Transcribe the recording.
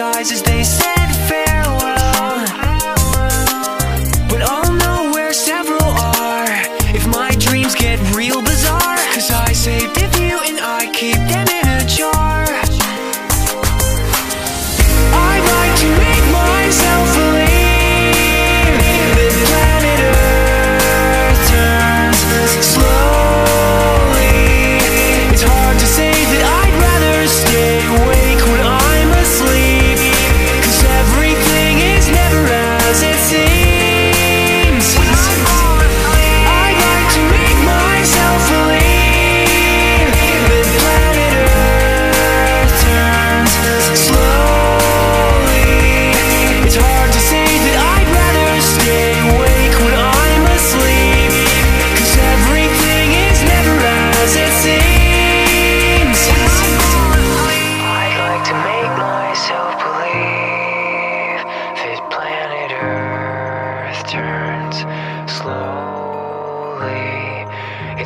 eyes as they said farewell. But I'll know where several are. If my dreams get real bizarre Cause I saved a few and I keep them in a jar.